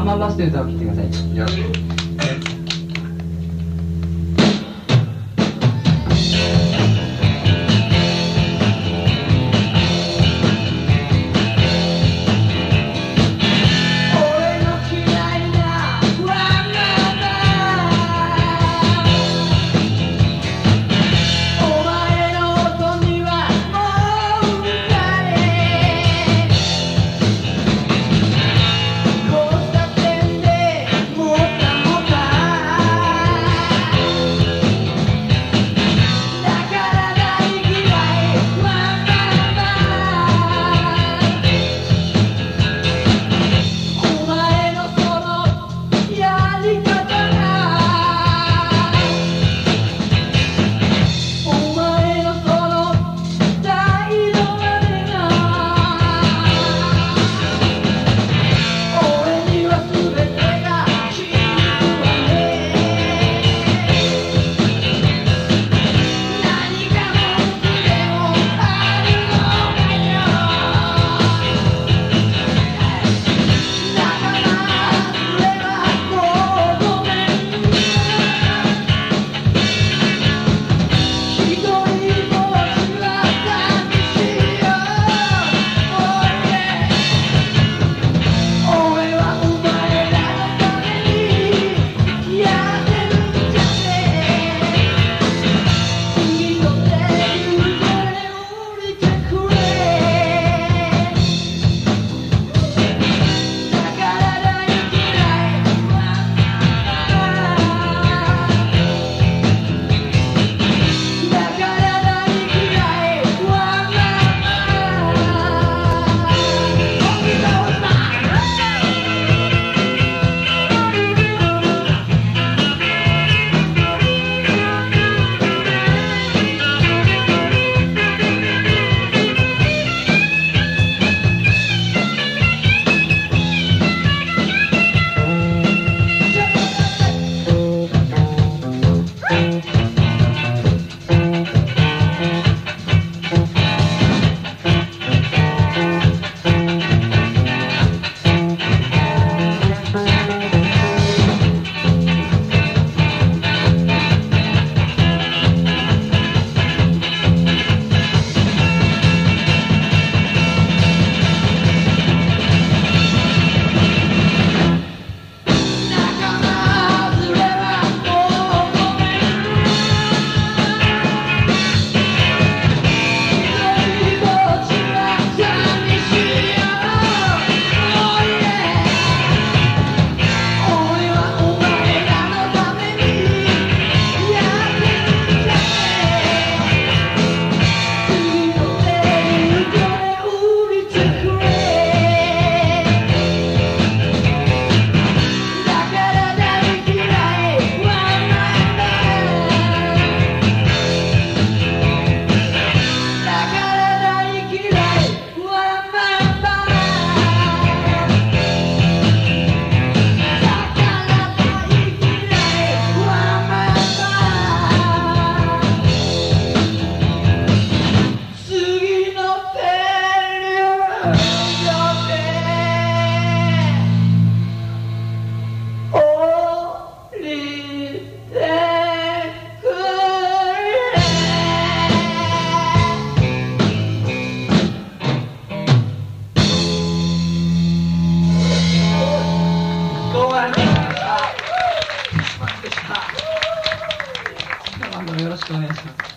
看板バス停とは聞いてください。よろしくお願いします。